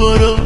buruk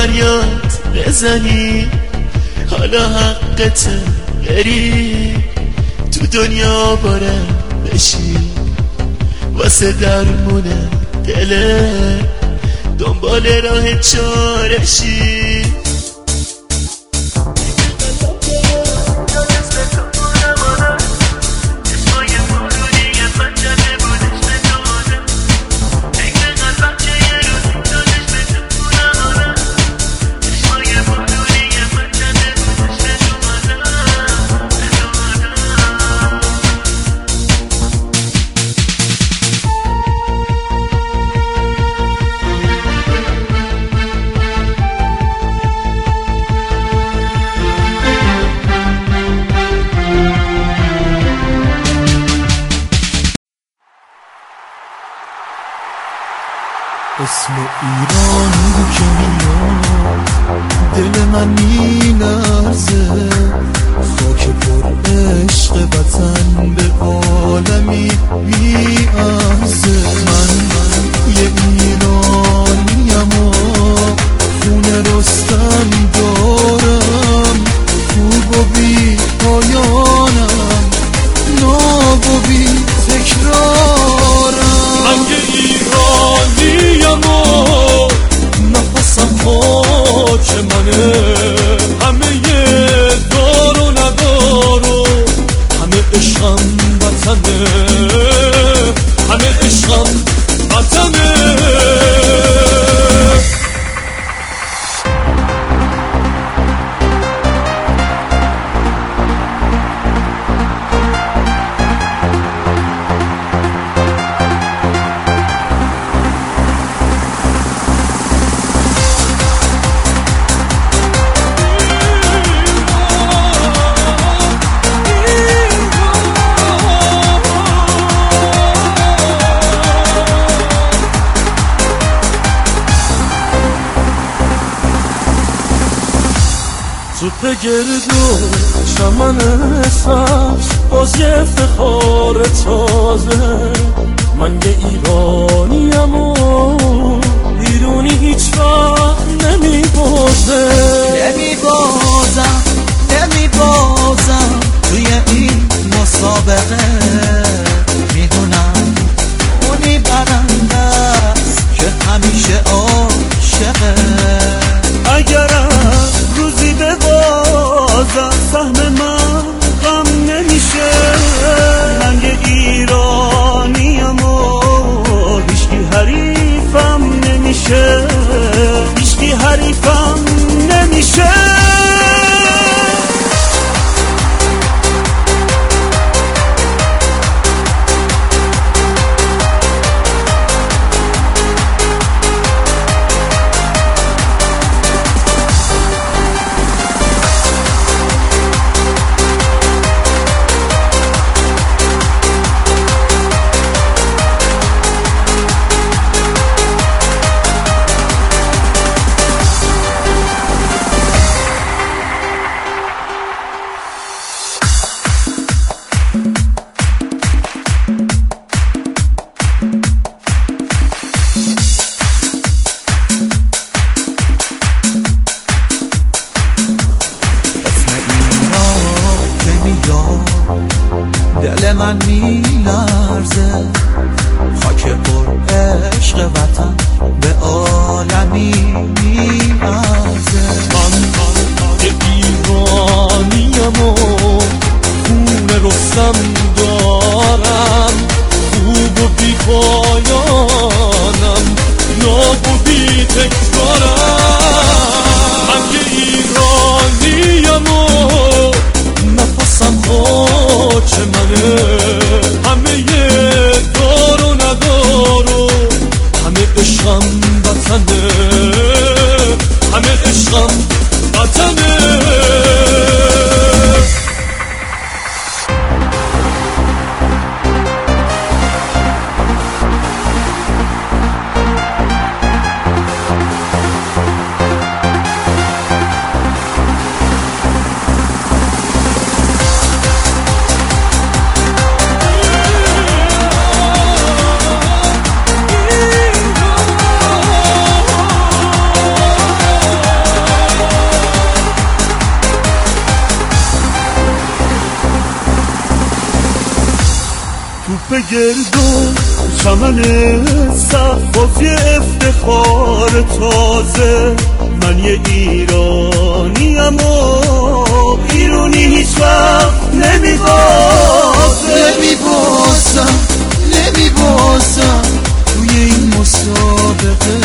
فریاد بزنی. حالا حقت بری. تو دنیا باره بشی. واسه درمونه دله. دنبال راه چارشی. اسم ایران که میاد دل من مینرزه خاک پر عشق وطن به عالمی میارزه من یه ایرانیم و خون رستم دارم. خوب و بی پایانم. ناب و بی تکرار به گرد و چمن سبز باز یه افتخار تازه. من یه ایرانیم و ایرونی هیچ وقت نمی بازه نمی بازم نمی بازم توی این مسابقه. دارم. خوب و بی پایانم ناب و بی تکرارم من یه ایرانیم و نفسم خاک منه. همه یه دار و ندار و همه عشقم وطنه. توپ گرد و چمن یه افتخار تازه. من یه ایرانیم و ایرونی هیچ وقت نمی بازه نمی بازم نمی بازم توی این مسابقه